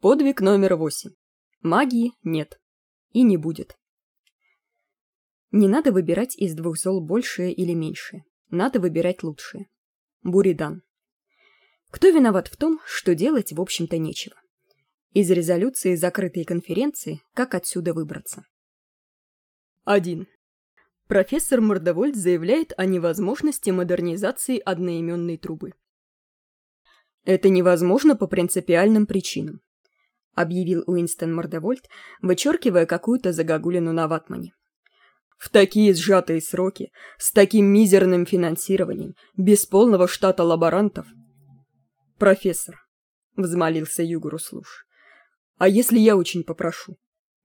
Подвиг номер восемь. Магии нет. И не будет. Не надо выбирать из двух зол большее или меньшее. Надо выбирать лучшее. Буридан. Кто виноват в том, что делать, в общем-то, нечего? Из резолюции закрытой конференции «Как отсюда выбраться». 1. Профессор Мордовольт заявляет о невозможности модернизации одноименной трубы. Это невозможно по принципиальным причинам объявил Уинстон Мордовольт, вычеркивая какую-то загогулину на ватмане. В такие сжатые сроки, с таким мизерным финансированием, без полного штата лаборантов. Профессор, взмолился Югоруслуш, а если я очень попрошу?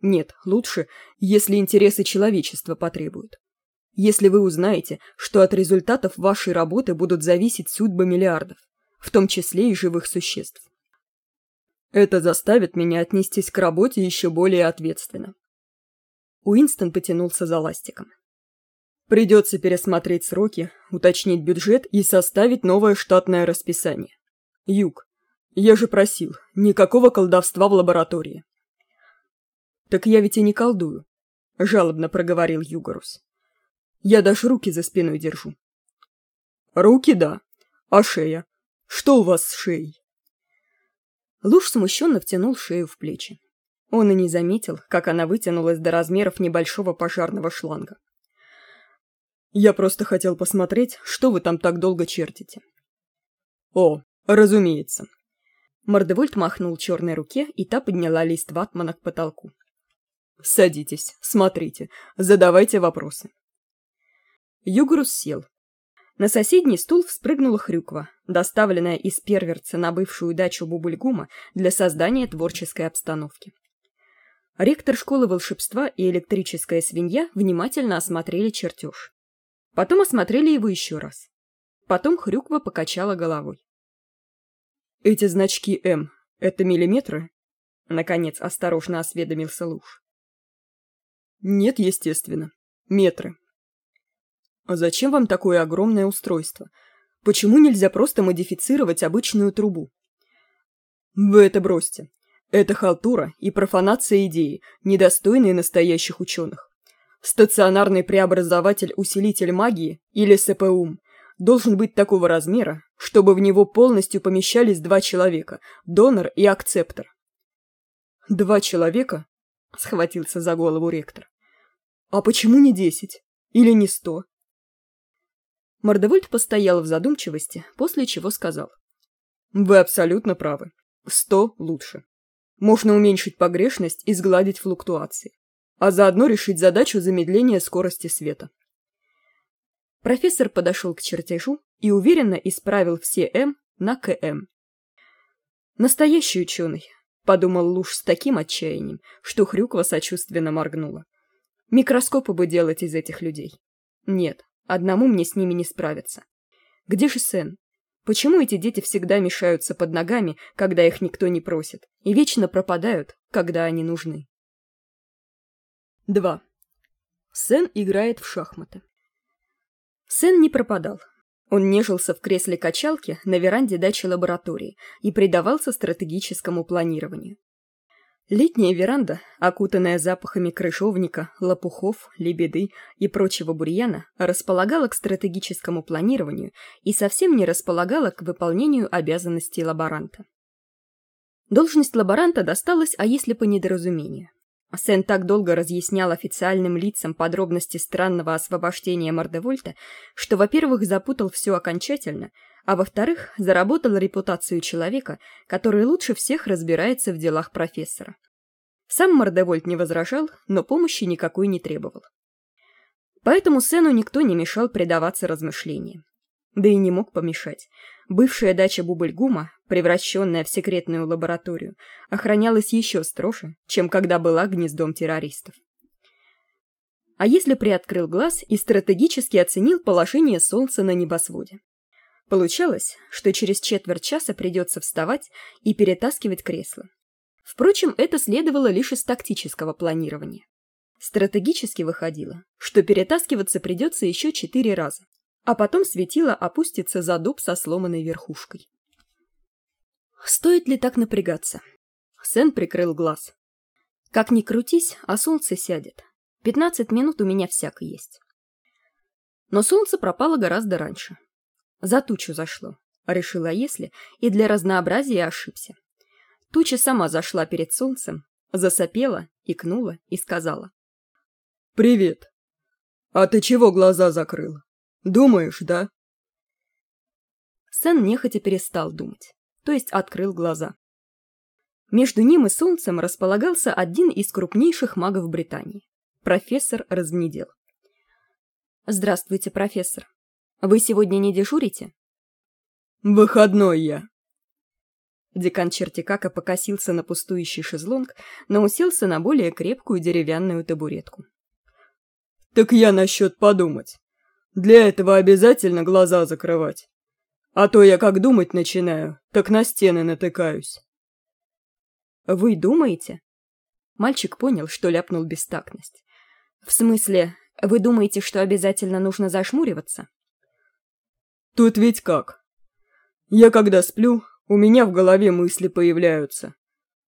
Нет, лучше, если интересы человечества потребуют. Если вы узнаете, что от результатов вашей работы будут зависеть судьбы миллиардов, в том числе и живых существ. Это заставит меня отнестись к работе еще более ответственно. Уинстон потянулся за ластиком. Придется пересмотреть сроки, уточнить бюджет и составить новое штатное расписание. Юг, я же просил, никакого колдовства в лаборатории. Так я ведь и не колдую, жалобно проговорил Югорус. Я даже руки за спиной держу. Руки, да. А шея? Что у вас с шеей? Луж смущенно втянул шею в плечи. Он и не заметил, как она вытянулась до размеров небольшого пожарного шланга. «Я просто хотел посмотреть, что вы там так долго чертите». «О, разумеется». Мордевольт махнул черной руке, и та подняла лист ватмана к потолку. «Садитесь, смотрите, задавайте вопросы». Югрус сел, на соседний стул вспрыгнула хрюква, доставленная из перверца на бывшую дачу Бубульгума для создания творческой обстановки. Ректор школы волшебства и электрическая свинья внимательно осмотрели чертеж. Потом осмотрели его еще раз. Потом хрюква покачала головой. «Эти значки М — это миллиметры?» Наконец осторожно осведомился Луж. «Нет, естественно. Метры. А зачем вам такое огромное устройство? Почему нельзя просто модифицировать обычную трубу? Вы это бросьте. Это халтура и профанация идеи, недостойные настоящих ученых. Стационарный преобразователь-усилитель магии, или СПУМ, должен быть такого размера, чтобы в него полностью помещались два человека, донор и акцептор. «Два человека?» — схватился за голову ректор. «А почему не десять? Или не сто? Мордовольт постоял в задумчивости, после чего сказал. «Вы абсолютно правы. Сто лучше. Можно уменьшить погрешность и сгладить флуктуации, а заодно решить задачу замедления скорости света». Профессор подошел к чертежу и уверенно исправил все «М» на «КМ». «Настоящий ученый», — подумал Луж с таким отчаянием, что Хрюква сочувственно моргнула. «Микроскопы бы делать из этих людей». «Нет, Одному мне с ними не справиться. Где же Сен? Почему эти дети всегда мешаются под ногами, когда их никто не просит, и вечно пропадают, когда они нужны? 2. Сен играет в шахматы. Сен не пропадал. Он нежился в кресле качалки на веранде дачи лаборатории и предавался стратегическому планированию. Летняя веранда, окутанная запахами крышовника, лопухов, лебеды и прочего бурьяна, располагала к стратегическому планированию и совсем не располагала к выполнению обязанностей лаборанта. Должность лаборанта досталась, а если по недоразумению. Сен так долго разъяснял официальным лицам подробности странного освобождения Мордевольта, что, во-первых, запутал все окончательно, а во-вторых, заработал репутацию человека, который лучше всех разбирается в делах профессора. Сам Мордевольт не возражал, но помощи никакой не требовал. Поэтому Сену никто не мешал предаваться размышлениям. Да и не мог помешать. Бывшая дача Бубльгума, превращенная в секретную лабораторию, охранялась еще строже, чем когда была гнездом террористов. А если приоткрыл глаз и стратегически оценил положение Солнца на небосводе? Получалось, что через четверть часа придется вставать и перетаскивать кресло. Впрочем, это следовало лишь из тактического планирования. Стратегически выходило, что перетаскиваться придется еще четыре раза, а потом светило опустится за дуб со сломанной верхушкой. Стоит ли так напрягаться? Сэн прикрыл глаз. Как ни крутись, а солнце сядет. Пятнадцать минут у меня всяко есть. Но солнце пропало гораздо раньше. За тучу зашло, решила если, и для разнообразия ошибся. Туча сама зашла перед солнцем, засопела, икнула и сказала. «Привет. А ты чего глаза закрыл? Думаешь, да?» Сэн нехотя перестал думать, то есть открыл глаза. Между ним и солнцем располагался один из крупнейших магов Британии – профессор Разгнедел. «Здравствуйте, профессор. Вы сегодня не дежурите?» «Выходной я», Декан Чертикака покосился на пустующий шезлонг, но уселся на более крепкую деревянную табуретку. «Так я насчет подумать. Для этого обязательно глаза закрывать. А то я как думать начинаю, так на стены натыкаюсь». «Вы думаете?» Мальчик понял, что ляпнул бестактность. «В смысле, вы думаете, что обязательно нужно зашмуриваться?» «Тут ведь как? Я когда сплю, у меня в голове мысли появляются.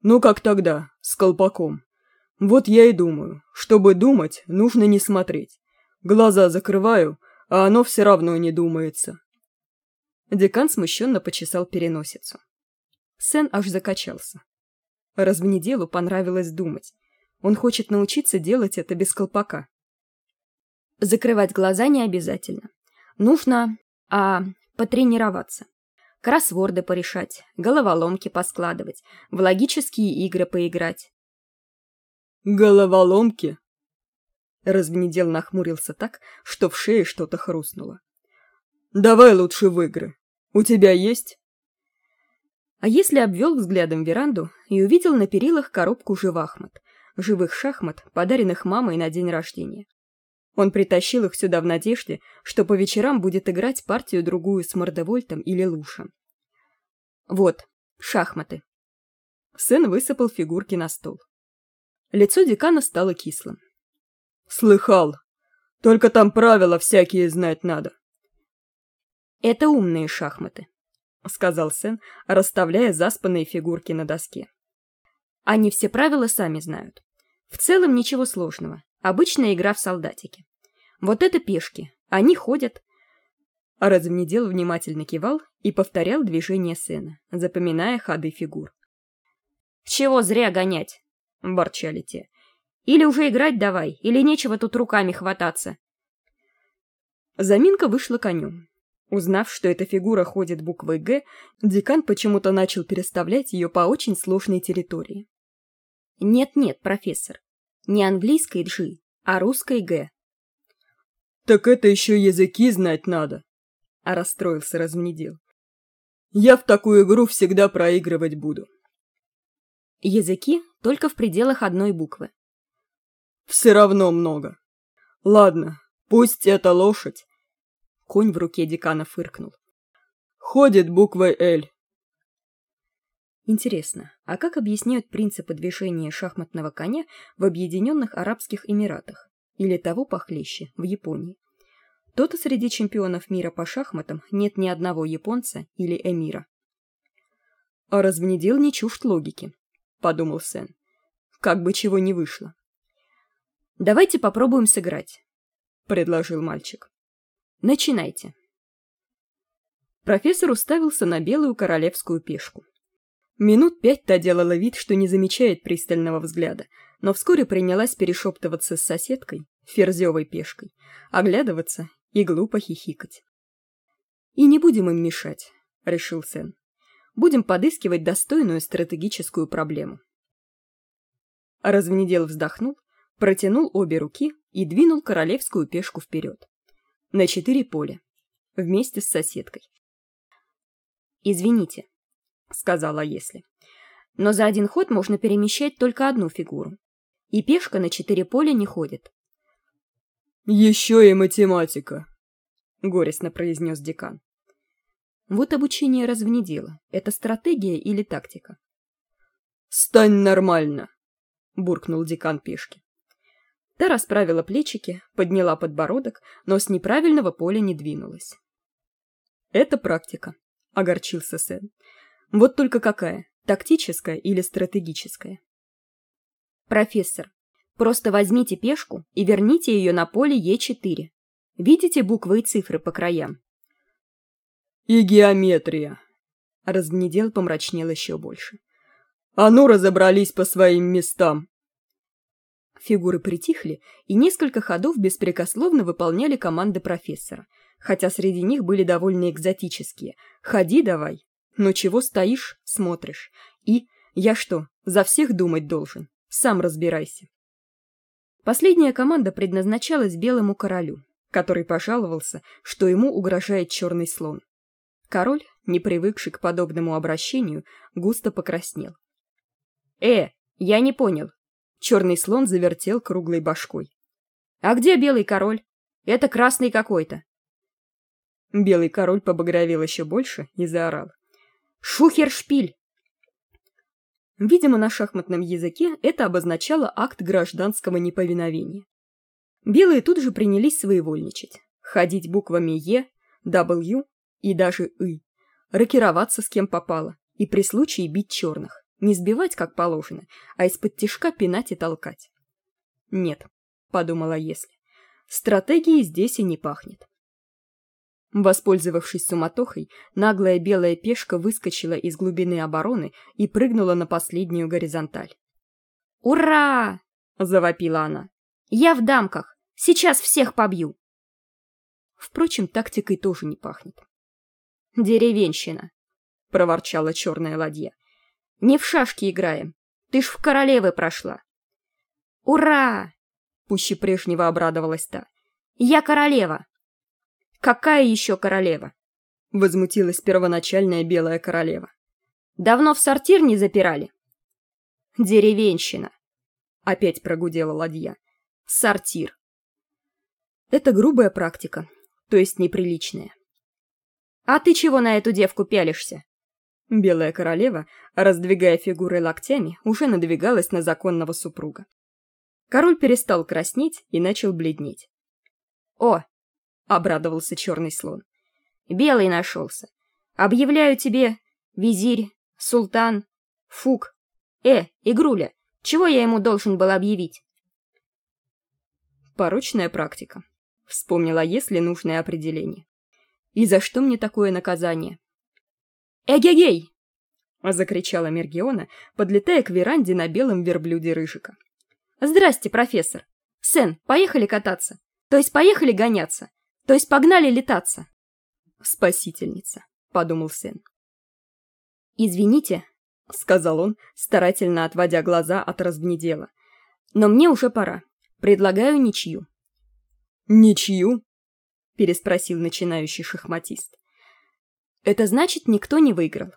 Ну, как тогда, с колпаком. Вот я и думаю, чтобы думать, нужно не смотреть. Глаза закрываю, а оно все равно не думается. Декан смущенно почесал переносицу. Сен аж закачался. Развнеделу понравилось думать. Он хочет научиться делать это без колпака. Закрывать глаза не обязательно. Нужно, а, потренироваться кроссворды порешать, головоломки поскладывать, в логические игры поиграть. «Головоломки?» Развнедел нахмурился так, что в шее что-то хрустнуло. «Давай лучше в игры. У тебя есть?» А если обвел взглядом веранду и увидел на перилах коробку живахмат, живых шахмат, подаренных мамой на день рождения. Он притащил их сюда в надежде, что по вечерам будет играть партию-другую с Мордевольтом или Лушем. Вот, шахматы. Сын высыпал фигурки на стол. Лицо декана стало кислым. «Слыхал. Только там правила всякие знать надо». «Это умные шахматы», — сказал Сэн, расставляя заспанные фигурки на доске. «Они все правила сами знают. В целом ничего сложного. Обычная игра в солдатики. Вот это пешки. Они ходят. А разумнедел внимательно кивал и повторял движения сына, запоминая ходы фигур. «Чего зря гонять?» — борчали те. «Или уже играть давай, или нечего тут руками хвататься». Заминка вышла конем. Узнав, что эта фигура ходит буквой «Г», декан почему-то начал переставлять ее по очень сложной территории. «Нет-нет, профессор, не английской «G», а русской «Г». «Так это еще языки знать надо», — а расстроился размнедил. «Я в такую игру всегда проигрывать буду». Языки только в пределах одной буквы. «Все равно много. Ладно, пусть это лошадь». Конь в руке декана фыркнул. «Ходит буквой «Л». Интересно, а как объясняют принципы движения шахматного коня в Объединенных Арабских Эмиратах или того похлеще в Японии? То-то среди чемпионов мира по шахматам нет ни одного японца или эмира. А развнедел не чужд логики, подумал Сен. Как бы чего не вышло. Давайте попробуем сыграть, предложил мальчик. Начинайте. Профессор уставился на белую королевскую пешку. Минут пять та делала вид, что не замечает пристального взгляда, но вскоре принялась перешептываться с соседкой, ферзевой пешкой, оглядываться и глупо хихикать. «И не будем им мешать», — решил Сен. «Будем подыскивать достойную стратегическую проблему». Развнедел вздохнул, протянул обе руки и двинул королевскую пешку вперед. На четыре поля. Вместе с соседкой. «Извините», — сказала если. «Но за один ход можно перемещать только одну фигуру. И пешка на четыре поля не ходит». «Еще и математика», — горестно произнес декан. «Вот обучение развнедело. Это стратегия или тактика?» «Стань нормально», — буркнул декан пешки. Та расправила плечики, подняла подбородок, но с неправильного поля не двинулась. «Это практика», — огорчился Сэн. Вот только какая? Тактическое или стратегическое? Профессор, просто возьмите пешку и верните ее на поле Е4. Видите буквы и цифры по краям? И геометрия. Разгнедел помрачнел еще больше. А ну разобрались по своим местам. Фигуры притихли, и несколько ходов беспрекословно выполняли команды профессора, хотя среди них были довольно экзотические. «Ходи давай!» «Ну чего стоишь, смотришь?» и «Я что, за всех думать должен? Сам разбирайся!» Последняя команда предназначалась белому королю, который пожаловался, что ему угрожает черный слон. Король, не привыкший к подобному обращению, густо покраснел. «Э, я не понял!» Черный слон завертел круглой башкой. «А где белый король? Это красный какой-то!» Белый король побагровел еще больше и заорал. «Шухер-шпиль!» Видимо, на шахматном языке это обозначало акт гражданского неповиновения. Белые тут же принялись своевольничать, ходить буквами «Е», «W» и даже «И», рокироваться с кем попало и при случае бить черных, не сбивать как положено, а из-под тишка пинать и толкать. «Нет», — подумала если, — «стратегии здесь и не пахнет». Воспользовавшись суматохой, наглая белая пешка выскочила из глубины обороны и прыгнула на последнюю горизонталь. «Ура!» — завопила она. «Я в дамках! Сейчас всех побью!» Впрочем, тактикой тоже не пахнет. «Деревенщина!» — проворчала черная ладья. «Не в шашки играем. Ты ж в королевы прошла!» «Ура!» — пуще прежнего обрадовалась та. «Я королева!» «Какая еще королева?» — возмутилась первоначальная белая королева. «Давно в сортир не запирали?» «Деревенщина!» — опять прогудела ладья. «Сортир!» Это грубая практика, то есть неприличная. «А ты чего на эту девку пялишься?» Белая королева, раздвигая фигуры локтями, уже надвигалась на законного супруга. Король перестал краснеть и начал бледнеть. «О, — обрадовался черный слон. «Белый нашелся. Объявляю тебе, визирь, султан, фук. Э, игруля, чего я ему должен был объявить?» «Порочная практика», — вспомнила если нужное определение. «И за что мне такое наказание?» «Эгегей!» — закричала Мергиона, подлетая к веранде на белом верблюде Рыжика. «Здрасте, профессор! Сен, поехали кататься! То есть поехали гоняться! То есть погнали летаться. Спасительница, подумал Сен. Извините, сказал он, старательно отводя глаза от разгнедела. Но мне уже пора. Предлагаю ничью. Ничью? переспросил начинающий шахматист. Это значит, никто не выиграл.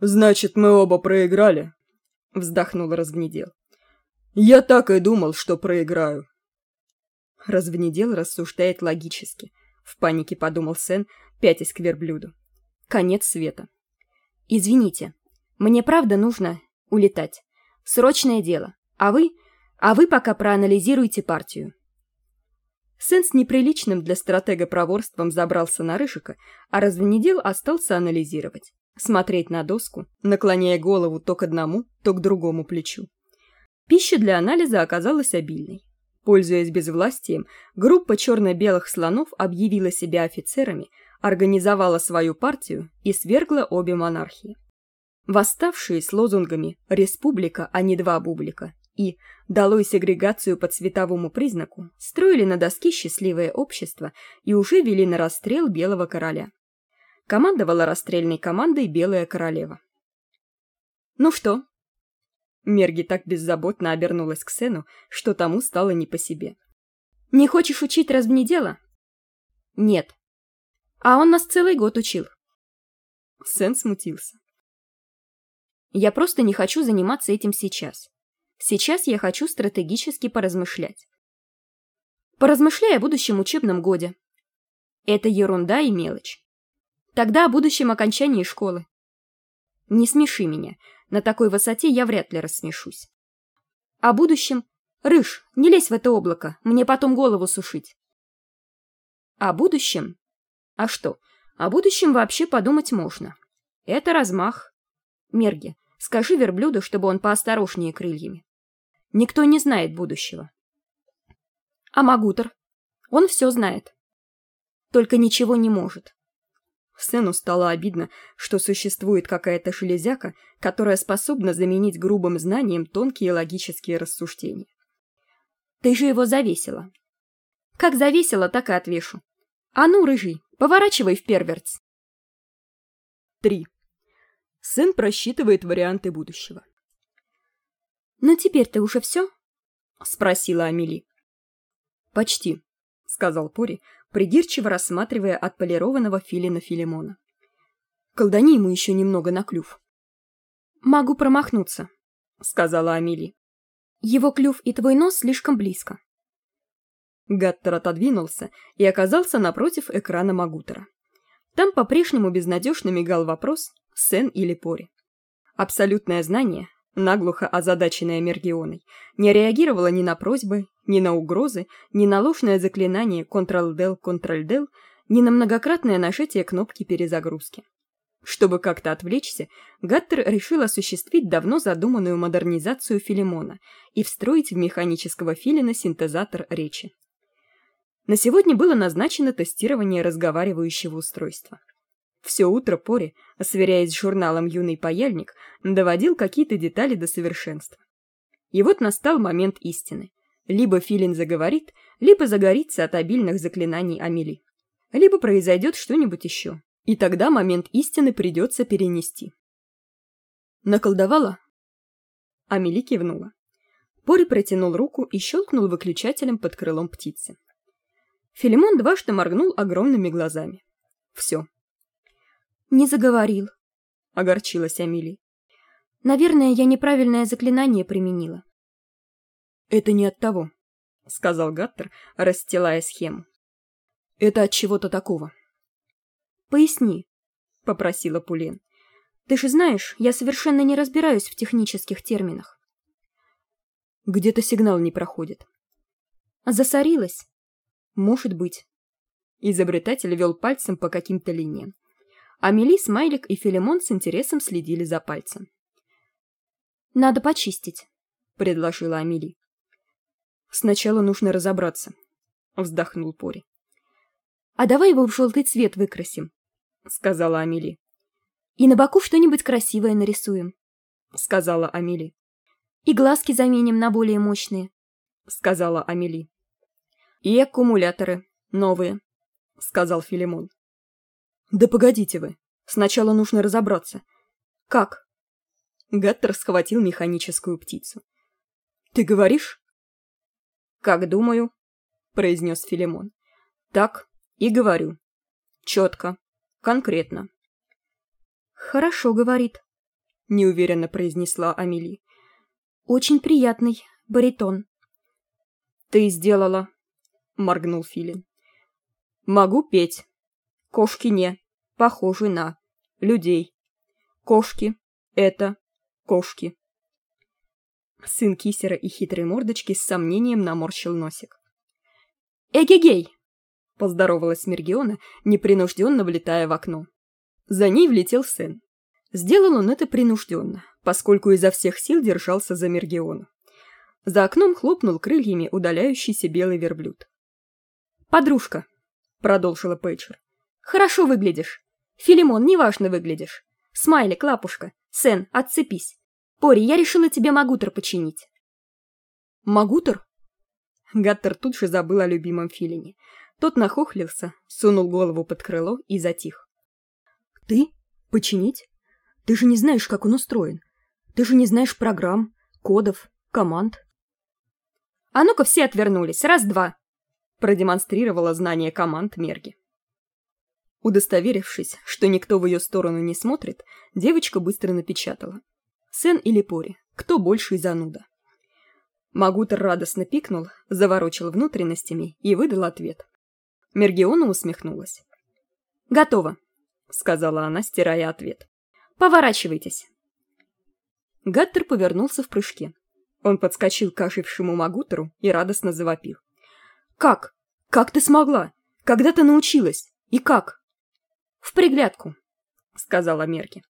Значит, мы оба проиграли, вздохнул разгнедел. Я так и думал, что проиграю. Развнедел рассуждает логически. В панике подумал Сен, пятясь к верблюду. Конец света. Извините, мне правда нужно улетать. Срочное дело. А вы... А вы пока проанализируйте партию. Сен с неприличным для стратега проворством забрался на Рыжика, а развнедел остался анализировать. Смотреть на доску, наклоняя голову то к одному, то к другому плечу. Пища для анализа оказалась обильной. Пользуясь безвластием, группа черно-белых слонов объявила себя офицерами, организовала свою партию и свергла обе монархии. Восставшие с лозунгами «Республика, а не два бублика» и «Долой сегрегацию по цветовому признаку» строили на доске счастливое общество и уже вели на расстрел Белого Короля. Командовала расстрельной командой Белая Королева. «Ну что, Мерги так беззаботно обернулась к Сену, что тому стало не по себе. «Не хочешь учить дело? «Нет». «А он нас целый год учил». Сен смутился. «Я просто не хочу заниматься этим сейчас. Сейчас я хочу стратегически поразмышлять. Поразмышляй о будущем учебном годе. Это ерунда и мелочь. Тогда о будущем окончании школы. Не смеши меня. На такой высоте я вряд ли рассмешусь. О будущем... Рыж, не лезь в это облако, мне потом голову сушить. О будущем? А что, о будущем вообще подумать можно. Это размах. Мерги, скажи верблюду чтобы он поосторожнее крыльями никто не знает будущего. А магутер он все знает. Только ничего не может. Сыну стало обидно что существует какая то железяка которая способна заменить грубым знанием тонкие логические рассуждения. Ты же его завесила. Как завесила так и отвешу. А ну рыжий поворачивай в перверц три. Сын просчитывает варианты будущего ну теперь ты уже все спросила амели. Почти сказал пори придирчиво рассматривая отполированного филина филимона. Колдани ему еще немного на клюв могу промахнуться сказала амели. Его клюв и твой нос слишком близко гаттер отодвинулся и оказался напротив экрана магутера. Там по прежнему безнадежно мигал вопрос сен или пори? Абсолютное знание наглухо озадаченная мергионой не реагировала ни на просьбы ни на угрозы ни на ложное заклинание контрол-дел контроль-дел ни на многократное нажатие кнопки перезагрузки. Чтобы как-то отвлечься гаттер решил осуществить давно задуманную модернизацию филимона и встроить в механического филина синтезатор речи. На сегодня было назначено тестирование разговаривающего устройства все утро пори сверяясь с журналом юный паяльник доводил какие то детали до совершенства. И вот настал момент истины. Либо филин заговорит либо загорится от обильных заклинаний амели. Либо произойдет что нибудь еще и тогда момент истины придется перенести. Наколдовала? Амели кивнула. Пори протянул руку и щелкнул выключателем под крылом птицы. Филимон дважды моргнул огромными глазами. Все не заговорил огорчилась амели наверное я неправильное заклинание применила это не от того сказал гаттер расстилая схему это от чего-то такого поясни попросила пулен ты же знаешь я совершенно не разбираюсь в технических терминах где то сигнал не проходит. Засорилась может быть. Изобретатель вел пальцем по каким то линиям амели смайлик и филимон с интересом следили за пальцем. Надо почистить предложила амели. Сначала нужно разобраться вздохнул пори. А давай его в желтый цвет выкрасим сказала амели. И на боку что нибудь красивое нарисуем сказала амели. И глазки заменим на более мощные сказала амели. И аккумуляторы новые сказал филимон да погодите вы. Сначала нужно разобраться. Как? Гаттер схватил механическую птицу. Ты говоришь? Как думаю произнес филимон. Так и говорю. Четко. Конкретно хорошо говорит неуверенно произнесла амели. Очень приятный баритон ты сделала моргнул филин. Могу петь. Кошки не похожи на людей. Кошки это кошки. Сын кисера и хитрой мордочки с сомнением наморщил носик. Эгегей поздоровалась мергиона непринужденно влетая в окно. За ней влетел сын. Сделал он это принужденно поскольку изо всех сил держался за мергиону. За окном хлопнул крыльями удаляющийся белый верблюд. Подружка продолжила пейджер хорошо выглядишь. Филимон неважно выглядишь. Смайлик лапушка. Сен отцепись. Пори я решила тебе магутер починить. Магутер гаттер тут же забыл о любимом филине. Тот нахохлился сунул голову под крыло и затих. Ты? Починить? Ты же не знаешь как он устроен. Ты же не знаешь программ кодов команд. А ну ка все отвернулись. Раз два. Продемонстрировала знание команд мерги удостоверившись что никто в ее сторону не смотрит девочка быстро напечатала. Сен или пори? Кто больше зануда? Магутер радостно пикнул заворочил внутренностями и выдал ответ. Мергиона усмехнулась. Готово сказала она стирая ответ. Поворачивайтесь гаттер повернулся в прыжке. Он подскочил к ожившему магутеру и радостно завопил. Как? Как ты смогла? Когда ты научилась? И как в приглядку сказала мерки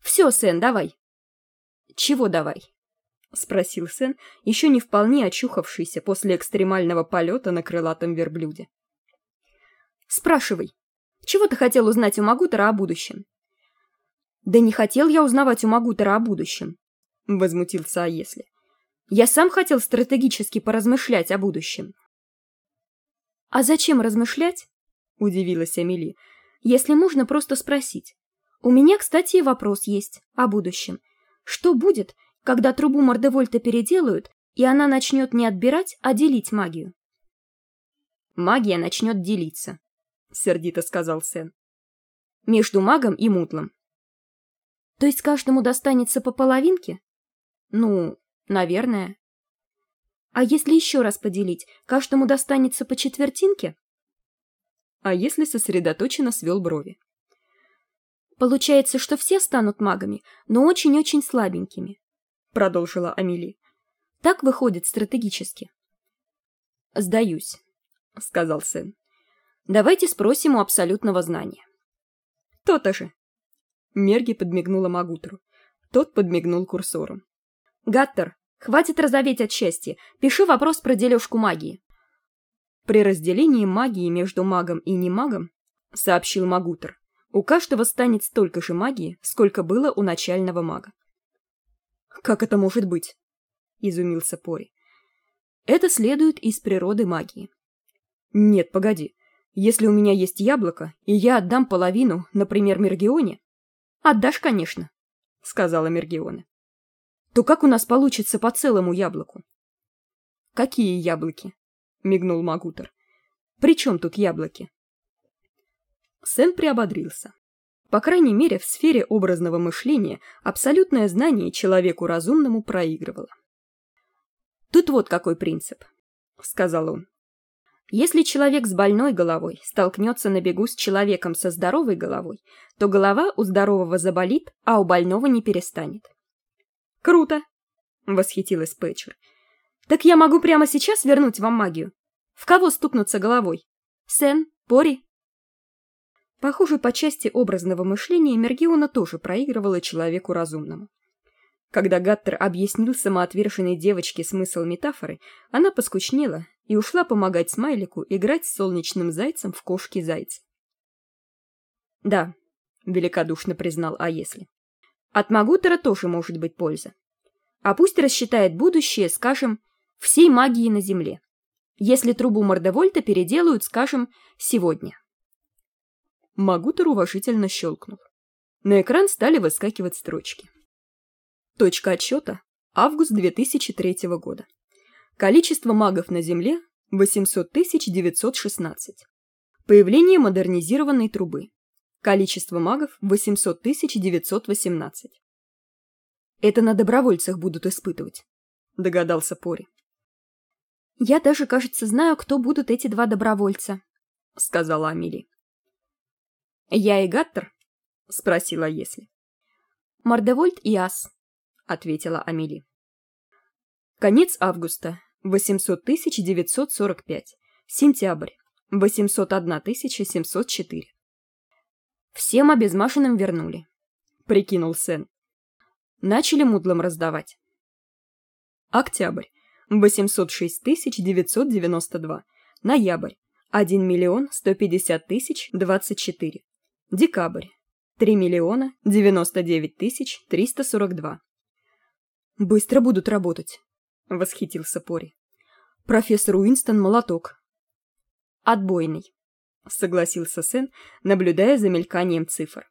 все сэн давай чего давай спросил сэн еще не вполне очухавшийся после экстремального полета на крылатом верблюде спрашивай чего ты хотел узнать у магутера о будущем да не хотел я узнавать у магутера о будущем возмутился а если я сам хотел стратегически поразмышлять о будущем а зачем размышлять удивилась амели если можно просто спросить. У меня кстати вопрос есть о будущем. Что будет когда трубу мордевольта переделают и она начнет не отбирать а делить магию? Магия начнет делиться сердито сказал сэн между магом и мутлом. То есть каждому достанется по половинке? Ну наверное. А если еще раз поделить каждому достанется по четвертинке а если сосредоточенно свел брови. Получается что все станут магами но очень очень слабенькими продолжила амели. Так выходит стратегически сдаюсь сказал сын. Давайте спросим у абсолютного знания то-то же мерги подмигнула магутру. Тот подмигнул курсором гаттер хватит разоветь от счастья. Пиши вопрос про дележку магии при разделении магии между магом и немагом сообщил магутер у каждого станет столько же магии сколько было у начального мага. Как это может быть? изумился пори. Это следует из природы магии. Нет погоди. Если у меня есть яблоко и я отдам половину например мергионе отдашь конечно сказала мергиона. То как у нас получится по целому яблоку? Какие яблоки мигнул магутер. При чем тут яблоки? Сэн приободрился. По крайней мере в сфере образного мышления абсолютное знание человеку разумному проигрывало. Тут вот какой принцип сказал он. Если человек с больной головой столкнется на бегу с человеком со здоровой головой то голова у здорового заболит а у больного не перестанет круто восхитилась пэтчер так я могу прямо сейчас вернуть вам магию в кого стукнуться головой сен пори Похоже, по части образного мышления Мергиона тоже проигрывала человеку разумному. Когда Гаттер объяснил самоотверженной девочке смысл метафоры, она поскучнела и ушла помогать Смайлику играть с солнечным зайцем в кошки-зайцы. «Да», — великодушно признал А если. «От Магутера тоже может быть польза. А пусть рассчитает будущее, скажем, всей магии на Земле. Если трубу Мордовольта переделают, скажем, сегодня». Магутер уважительно щелкнул. На экран стали выскакивать строчки. Точка отсчета – август 2003 года. Количество магов на Земле – 800 916. Появление модернизированной трубы. Количество магов – 800 918. Это на добровольцах будут испытывать, догадался Пори. Я даже, кажется, знаю, кто будут эти два добровольца, сказала Амели я и гаттер спросила если мордевольт и ас ответила амели конец августа восемьсот тысяч девятьсот сорок пять. Сентябрь восемьсот одна тысяча семьсот четыре. Всем обезмашенным вернули прикинул сэн начали мудлом раздавать. Октябрь восемьсот шесть тысяч девятьсот девяносто два ноябрь один миллион сто пятьдесят тысяч двадцать четыре Декабрь. 3 миллиона 99 тысяч 342. «Быстро будут работать», — восхитился Пори. «Профессор Уинстон молоток». «Отбойный», — согласился Сэн, наблюдая за мельканием цифр.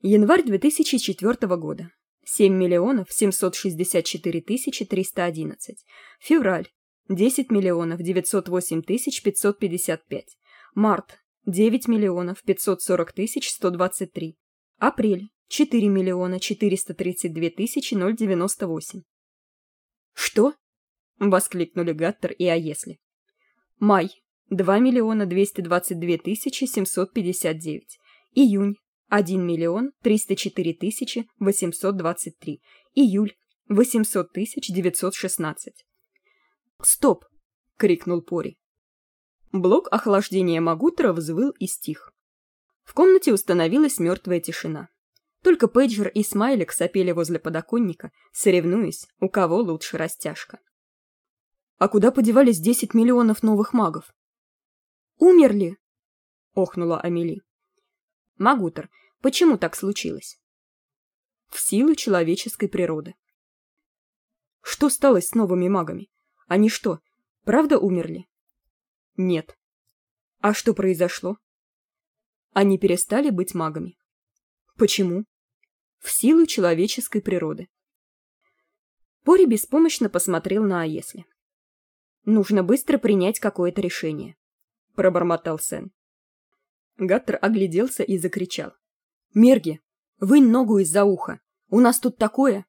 Январь 2004 года. 7 миллионов 764 тысячи 311. Февраль. 10 миллионов 908 тысяч 555. Март девять миллионов пятьсот сорок тысяч сто двадцать три апрель четыре миллиона четыреста тридцать две тысячи ноль девяносто восемь что воскликнули гаттер и а если май два миллиона двести двадцать две тысячи семьсот пятьдесят девять июнь один миллион триста четыре тысячи восемьсот двадцать три июль восемьсот тысяч девятьсот шестнадцать стоп крикнул пори Блок охлаждения Магутера взвыл и стих. В комнате установилась мертвая тишина. Только Пейджер и Смайлик сопели возле подоконника, соревнуясь, у кого лучше растяжка. «А куда подевались десять миллионов новых магов?» «Умерли!» — охнула Амели. «Магутер, почему так случилось?» «В силу человеческой природы». «Что стало с новыми магами? Они что, правда умерли?» «Нет». «А что произошло?» «Они перестали быть магами». «Почему?» в силу человеческой природы. Пори беспомощно посмотрел на Аесли. «Нужно быстро принять какое-то решение», — пробормотал Сен. Гаттер огляделся и закричал. «Мерги, вынь ногу из-за уха! У нас тут такое!»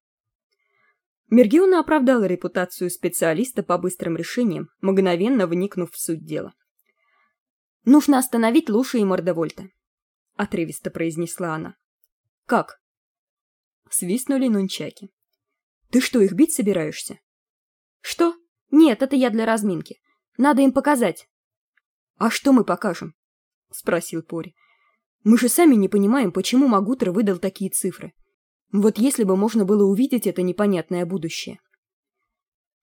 Мергиона оправдала репутацию специалиста по быстрым решениям, мгновенно вникнув в суть дела. «Нужно остановить Луша и Мордовольта», — отрывисто произнесла она. «Как?» свистнули нунчаки. «Ты что, их бить собираешься?» «Что? Нет, это я для разминки. Надо им показать». «А что мы покажем?» — спросил Пори. «Мы же сами не понимаем, почему Магутер выдал такие цифры. Вот если бы можно было увидеть это непонятное будущее».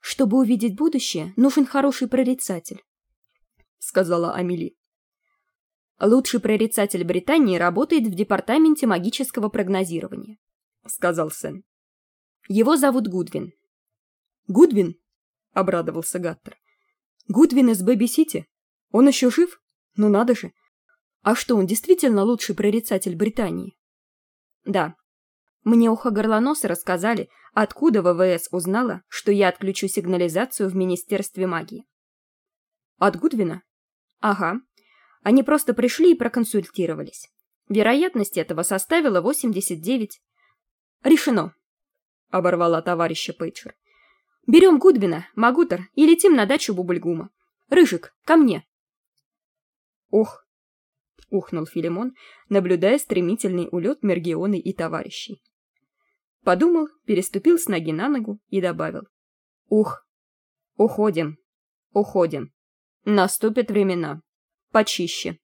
«Чтобы увидеть будущее, нужен хороший прорицатель», — сказала Амели. Лучший прорицатель Британии работает в департаменте магического прогнозирования. — сказал Сэн. «Его зовут Гудвин». «Гудвин?» — обрадовался Гаттер. «Гудвин из Бэби-Сити? Он еще жив? Ну надо же! А что, он действительно лучший прорицатель Британии?» «Да. Мне ухогорлоносы рассказали, откуда ВВС узнала, что я отключу сигнализацию в Министерстве магии». «От Гудвина?» «Ага. Они просто пришли и проконсультировались. Вероятность этого составила 89. «Решено», — оборвала товарища Пейджер. «Берем Гудвина, Магутер и летим на дачу Бубльгума. Рыжик, ко мне!» «Ох!» — ухнул Филимон, наблюдая стремительный улет Мергионы и товарищей. Подумал, переступил с ноги на ногу и добавил. «Ух! Уходим! Уходим! Наступят времена! Почище!»